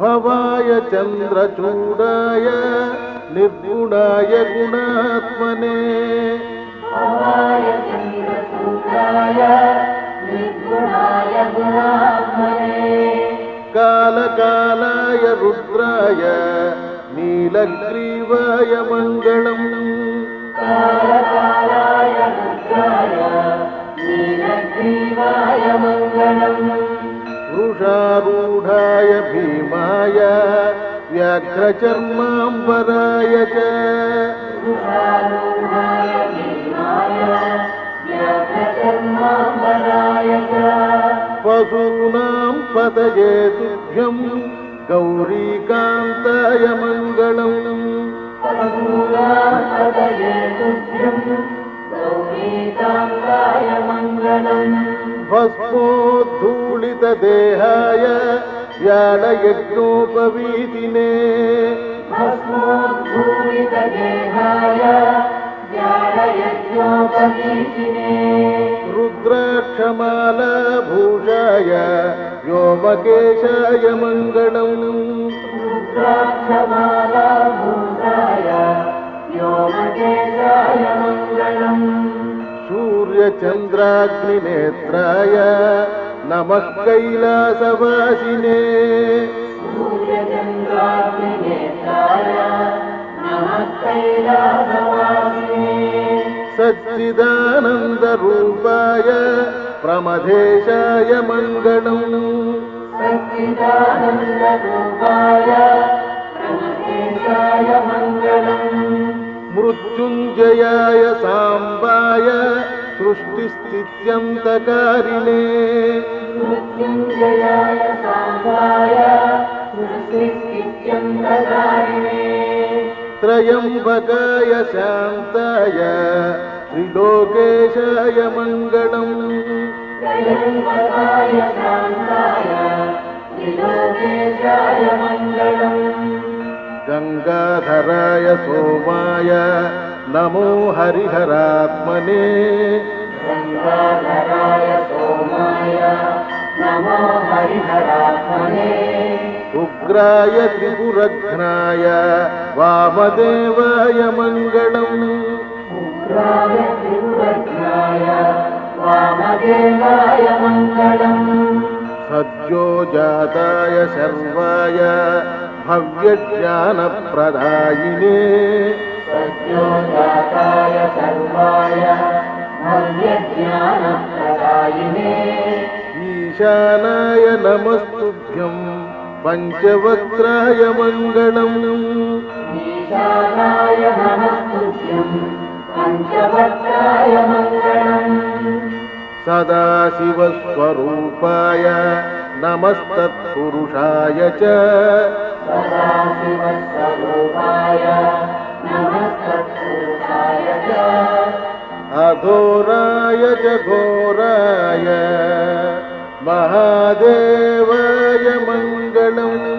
భవాయ చంద్రచూడాయ నిర్గుణాయ గుణాత్మనే కాలకాలాయ రుద్రాయ నీలగ్రీవాయ మంగళం वृषारूढाय भीमाय व्याघ्रचर्माम्बराय च। पशूनां पतये तुभ्यं गौरीकान्ताय मङ्गलम् व्यालयज्ञोपवीतिने। भस्मोद्धूलितदेहाय व्यालयज्ञोपवीतिने। रुद्राक्षमालाभूषाय व्योमकेशाय मङ्गलम्। रुद्राक्षमालाभूषाय व्योमकेशाय मङ्गलम्। सूर्यचन्द्राग्निनेत्राय नमः कैलासवासिने सच्चिदानन्दरूपाय प्रमथेशाय मङ्गलम्। सच्चिदानन्दरूपाय प्रणतेशाय मङ्गलम्। मृत्युञ्जयाय साम्बाय सृष्टिस्थित्यन्तकारिणे मृत्युञ्जयाय साम्बाय सृष्टिस्थित्यन्तकारिणे त्रयम्बकाय शान्ताय त्रिलोकेशाय मङ्गलम्। त्रयम्बकाय शान्ताय त्रिलोकेशाय मङ्गलम्। गङ्गाधराय सोमाय नमो हरिहरात्मने उग्राय त्रिपुरघ्नाय वामदेवाय मङ्गलम् वामदेवाय सद्यो जाताय सर्वाय भव्यज्ञानप्रदायिने सद्यो जाताय सर्वाय भव्यज्ञानप्रदायिने ईशानाय नमस्तुभ्यं पञ्चवक्त्राय मङ्गलम्। सदाशिवस्वरूपाय नमस्तत्पुरुषाय च। सदाशिवस्वरूपाय नमस्तत्पुरुषाय च। अघोराय च घोराय। महादेवाय मङ्गलम् शरणम्